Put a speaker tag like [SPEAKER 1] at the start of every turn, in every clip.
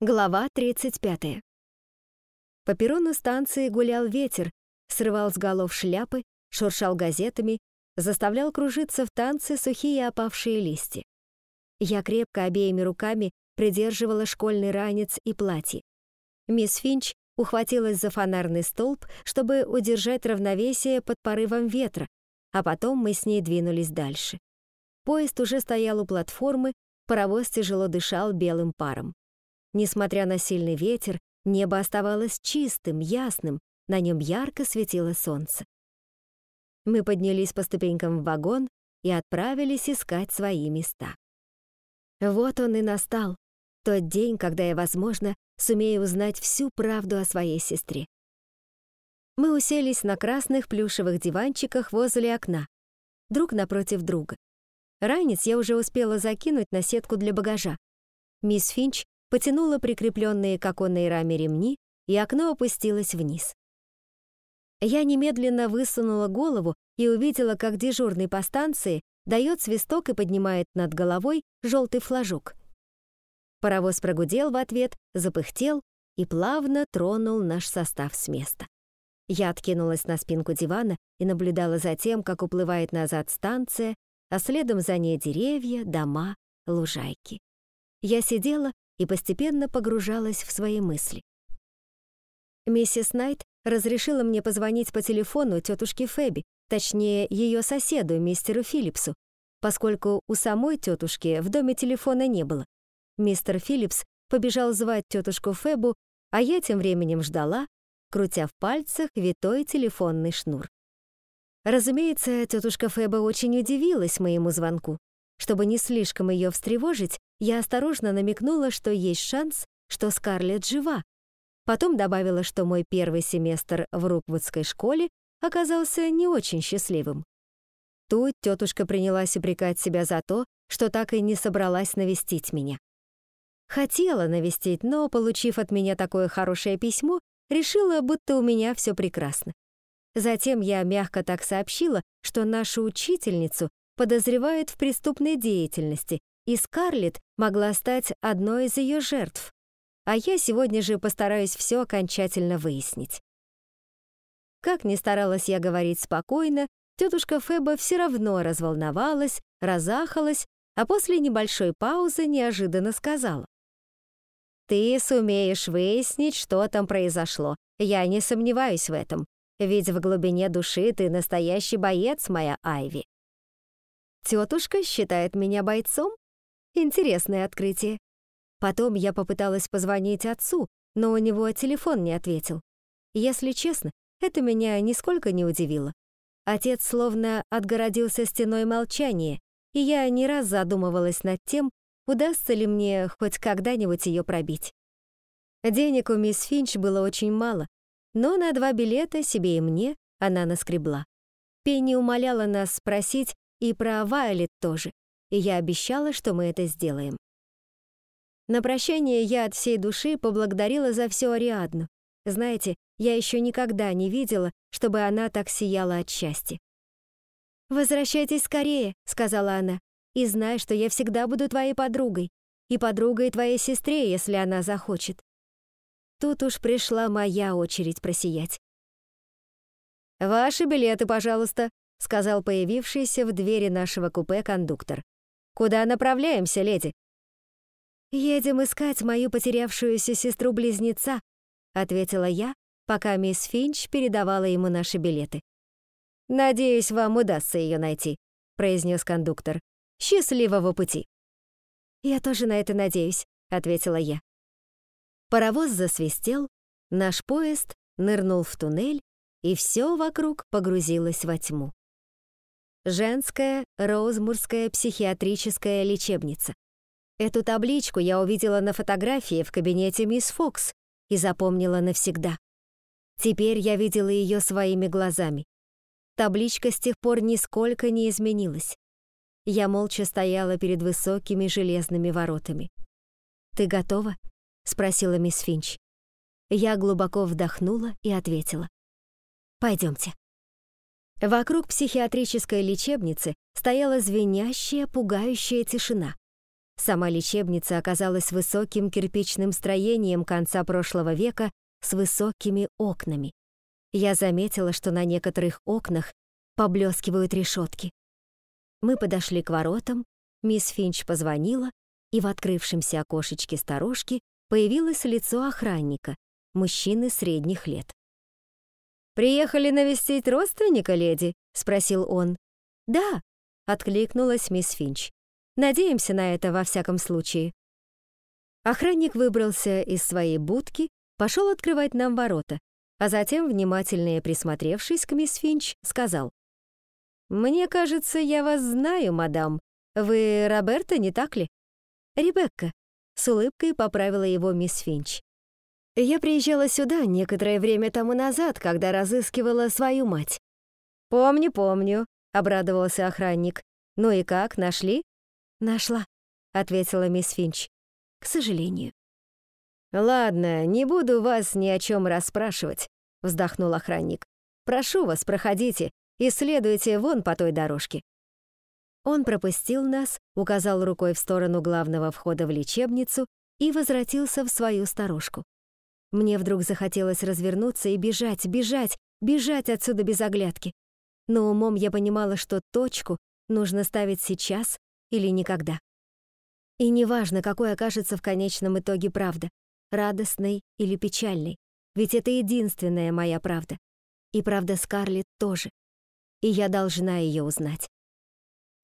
[SPEAKER 1] Глава 35. По перрону станции гулял ветер, срывал с голов шляпы, шуршал газетами, заставлял кружиться в танце сухие опавшие листья. Я крепко обеими руками придерживала школьный ранец и платье. Мисс Финч ухватилась за фонарный столб, чтобы удержать равновесие под порывом ветра, а потом мы с ней двинулись дальше. Поезд уже стоял у платформы, паровоз тяжело дышал белым паром. Несмотря на сильный ветер, небо оставалось чистым, ясным, на нем ярко светило солнце. Мы поднялись по ступенькам в вагон и отправились искать свои места. Вот он и настал, тот день, когда я, возможно, сумею узнать всю правду о своей сестре. Мы уселись на красных плюшевых диванчиках возле окна, друг напротив друга. Ранец я уже успела закинуть на сетку для багажа. Мисс Финч потянула прикрепленные к оконной раме ремни, и окно опустилось вниз. Я немедленно высунула голову и увидела, как дежурный по станции дает свисток и поднимает над головой желтый флажок. Паровоз прогудел в ответ, запыхтел и плавно тронул наш состав с места. Я откинулась на спинку дивана и наблюдала за тем, как уплывает назад станция, а следом за ней деревья, дома, лужайки. Я сидела и постепенно погружалась в свои мысли. Миссис Найт разрешила мне позвонить по телефону тетушке Фэби, точнее, ее соседу, мистеру Филлипсу, поскольку у самой тетушки в доме телефона не было. Мистер Филлипс побежал звать тетушку Фэбу, а я тем временем ждала, крутя в пальцах витой телефонный шнур. Разумеется, тетушка Фэба очень удивилась моему звонку. Чтобы не слишком ее встревожить, я осторожно намекнула, что есть шанс, что Скарлетт жива. Потом добавила, что мой первый семестр в Руквудской школе оказался не очень счастливым. Тут тетушка принялась упрекать себя за то, что так и не собралась навестить меня. Хотела навестить, но, получив от меня такое хорошее письмо, решила, будто у меня все прекрасно. Затем я мягко так сообщила, что нашу учительницу подозревают в преступной деятельности, и Скарлетт могла стать одной из ее жертв. А я сегодня же постараюсь все окончательно выяснить. Как ни старалась я говорить спокойно, тетушка Феба все равно разволновалась, разахалась, а после небольшой паузы неожиданно сказала. «Ты сумеешь выяснить, что там произошло. Я не сомневаюсь в этом, ведь в глубине души ты настоящий боец, моя Айви. Тетушка считает меня бойцом? Интересное открытие. Потом я попыталась позвонить отцу, но у него телефон не ответил. Если честно, это меня нисколько не удивило. Отец словно отгородился стеной молчания, и я не раз задумывалась над тем, удастся ли мне хоть когда-нибудь ее пробить. Денег у мисс Финч было очень мало, но на два билета себе и мне она наскребла. Пенни умоляла нас спросить, и про Вайолет тоже, и я обещала, что мы это сделаем. На прощание я от всей души поблагодарила за все Ариадну. Знаете, я еще никогда не видела, чтобы она так сияла от счастья. «Возвращайтесь скорее», — сказала она, «и знай, что я всегда буду твоей подругой, и подругой твоей сестре, если она захочет». Тут уж пришла моя очередь просиять. «Ваши билеты, пожалуйста», — сказал появившийся в двери нашего купе кондуктор. «Куда направляемся, леди?» «Едем искать мою потерявшуюся сестру-близнеца», — ответила я, пока мисс Финч передавала ему наши билеты. «Надеюсь, вам удастся ее найти», — произнес кондуктор. «Счастливого пути!» «Я тоже на это надеюсь», — ответила я. Паровоз засвистел, наш поезд нырнул в туннель, и все вокруг погрузилось во тьму. Женская Роузмурская психиатрическая лечебница. Эту табличку я увидела на фотографии в кабинете мисс Фокс и запомнила навсегда. Теперь я видела ее своими глазами. Табличка с тех пор нисколько не изменилась. Я молча стояла перед высокими железными воротами. «Ты готова?» — спросила мисс Финч. Я глубоко вдохнула и ответила. «Пойдемте». Вокруг психиатрической лечебницы стояла звенящая, пугающая тишина. Сама лечебница оказалась высоким кирпичным строением конца прошлого века с высокими окнами. Я заметила, что на некоторых окнах поблескивают решетки. Мы подошли к воротам, мисс Финч позвонила, и в открывшемся окошечке сторожки появилось лицо охранника, мужчины средних лет. «Приехали навестить родственника, леди?» — спросил он. «Да», — откликнулась мисс Финч. «Надеемся на это во всяком случае». Охранник выбрался из своей будки, пошел открывать нам ворота, а затем, внимательнее присмотревшись к мисс Финч, сказал. «Мне кажется, я вас знаю, мадам. Вы Роберта, не так ли?» «Ребекка», — с улыбкой поправила его мисс Финч. Я приезжала сюда некоторое время тому назад, когда разыскивала свою мать. «Помню, помню», — обрадовался охранник. «Ну и как, нашли?» «Нашла», — ответила мисс Финч. «К сожалению». «Ладно, не буду вас ни о чем расспрашивать», — вздохнул охранник. «Прошу вас, проходите и следуйте вон по той дорожке». Он пропустил нас, указал рукой в сторону главного входа в лечебницу и возвратился в свою сторожку. Мне вдруг захотелось развернуться и бежать, бежать, бежать отсюда без оглядки. Но умом я понимала, что точку нужно ставить сейчас или никогда. И неважно, какой окажется в конечном итоге правда, радостной или печальной, ведь это единственная моя правда. И правда Скарлетт тоже. И я должна ее узнать.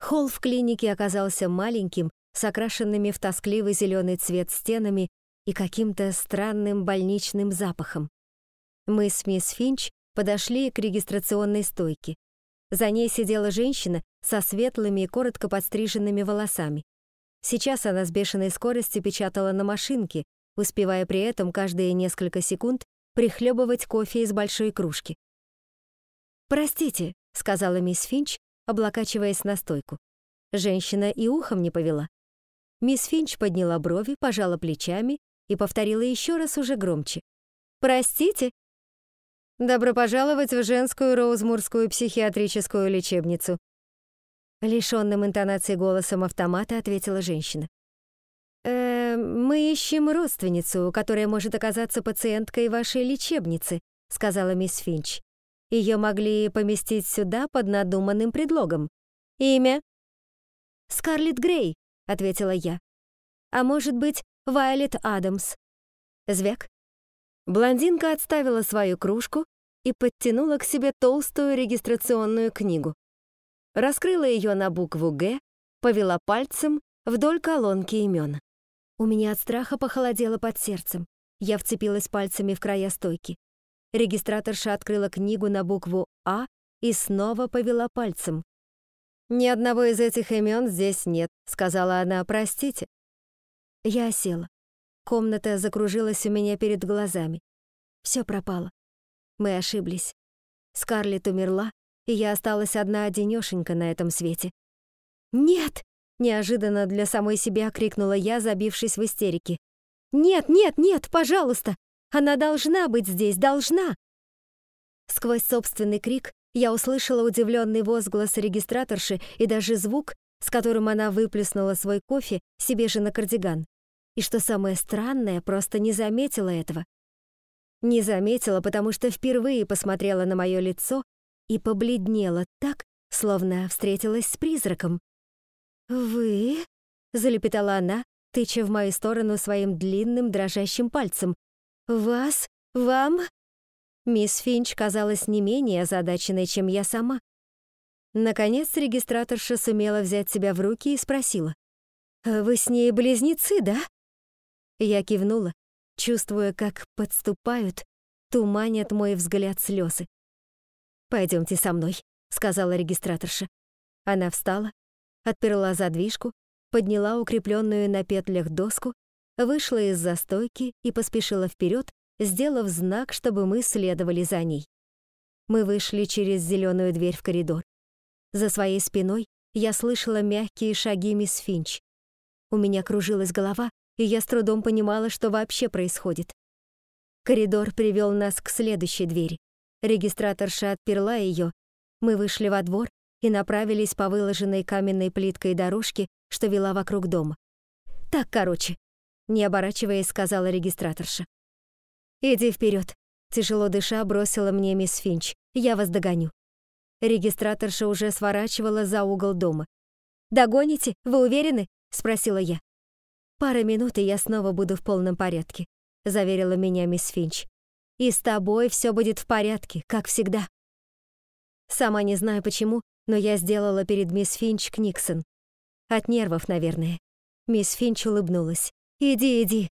[SPEAKER 1] Холл в клинике оказался маленьким, с окрашенными в тоскливый зеленый цвет стенами и каким-то странным больничным запахом. Мы с мисс Финч подошли к регистрационной стойке. За ней сидела женщина со светлыми и коротко подстриженными волосами. Сейчас она с бешеной скоростью печатала на машинке, успевая при этом каждые несколько секунд прихлебывать кофе из большой кружки. «Простите», — сказала мисс Финч, облокачиваясь на стойку. Женщина и ухом не повела. Мисс Финч подняла брови, пожала плечами и повторила еще раз уже громче. «Простите?» «Добро пожаловать в женскую Роузмурскую психиатрическую лечебницу», лишенным интонацией голосом автомата ответила женщина. «Э, «Мы ищем родственницу, которая может оказаться пациенткой вашей лечебницы», сказала мисс Финч. Ее могли поместить сюда под надуманным предлогом. Имя? Скарлетт Грей, ответила я. А может быть, Вайолет Адамс. Звяк. Блондинка отставила свою кружку и подтянула к себе толстую регистрационную книгу. Раскрыла ее на букву «Г», повела пальцем вдоль колонки имен. У меня от страха похолодело под сердцем. Я вцепилась пальцами в края стойки. Регистраторша открыла книгу на букву «А» и снова повела пальцем. «Ни одного из этих имен здесь нет», — сказала она, — «простите». Я села. Комната закружилась у меня перед глазами. Все пропало. Мы ошиблись. Скарлетт умерла, и я осталась одна-одинёшенька на этом свете. «Нет!» — неожиданно для самой себя крикнула я, забившись в истерике. «Нет, нет, нет, пожалуйста! Она должна быть здесь, должна!» Сквозь собственный крик я услышала удивленный возглас регистраторши и даже звук, с которым она выплеснула свой кофе себе же на кардиган. И что самое странное, просто не заметила этого. Не заметила, потому что впервые посмотрела на мое лицо и побледнела так, словно встретилась с призраком. «Вы?» — залепетала она, тыча в мою сторону своим длинным дрожащим пальцем. «Вас? Вам?» Мисс Финч казалась не менее озадаченной, чем я сама. Наконец регистраторша сумела взять себя в руки и спросила. «Вы с ней близнецы, да?» Я кивнула, чувствуя, как подступают, туманят мой взгляд слезы. «Пойдемте со мной», — сказала регистраторша. Она встала, отперла задвижку, подняла укрепленную на петлях доску вышла из застойки и поспешила вперед, сделав знак, чтобы мы следовали за ней. Мы вышли через зеленую дверь в коридор. За своей спиной я слышала мягкие шаги мисс Финч. У меня кружилась голова, и я с трудом понимала, что вообще происходит. Коридор привел нас к следующей двери. Регистраторша отперла ее. Мы вышли во двор и направились по выложенной каменной плиткой дорожке, что вела вокруг дома. Так, короче», — не оборачиваясь, сказала регистраторша. «Иди вперед. тяжело дыша бросила мне мисс Финч. «Я вас догоню». Регистраторша уже сворачивала за угол дома. «Догоните? Вы уверены?» — спросила я. «Пара минут, и я снова буду в полном порядке», — заверила меня мисс Финч. «И с тобой все будет в порядке, как всегда». Сама не знаю почему, но я сделала перед мисс Финч Книксон. От нервов, наверное. Мисс Финч улыбнулась. «Иди, иди».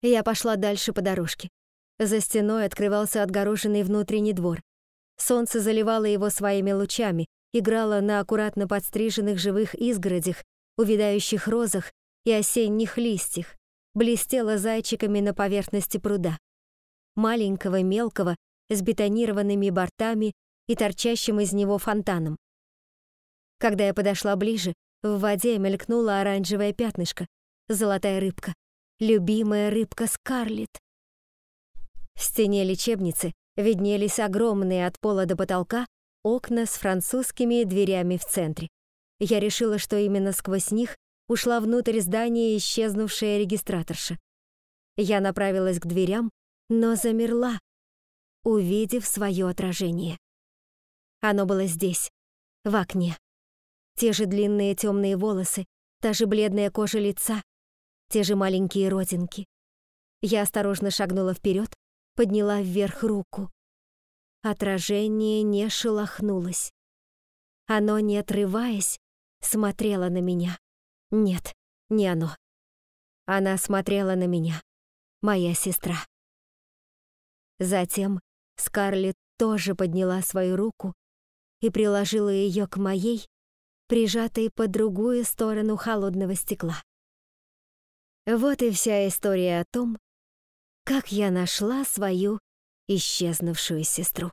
[SPEAKER 1] Я пошла дальше по дорожке. За стеной открывался отгороженный внутренний двор. Солнце заливало его своими лучами, играло на аккуратно подстриженных живых изгородях, увядающих розах и осенних листьях, блестело зайчиками на поверхности пруда. Маленького, мелкого, с бетонированными бортами и торчащим из него фонтаном. Когда я подошла ближе, в воде мелькнула оранжевое пятнышко, золотая рыбка, любимая рыбка Скарлетт. В стене лечебницы виднелись огромные от пола до потолка окна с французскими дверями в центре. Я решила, что именно сквозь них ушла внутрь здания исчезнувшая регистраторша. Я направилась к дверям, но замерла, увидев свое отражение. Оно было здесь, в окне. Те же длинные темные волосы, та же бледная кожа лица, те же маленькие родинки. Я осторожно шагнула вперед, подняла вверх руку. Отражение не шелохнулось. Оно, не отрываясь, смотрело на меня. Нет, не оно. Она смотрела на меня, моя сестра. Затем Скарлетт тоже подняла свою руку и приложила ее к моей, прижатой по другую сторону холодного стекла. Вот и вся история о том, как я нашла свою исчезнувшую сестру.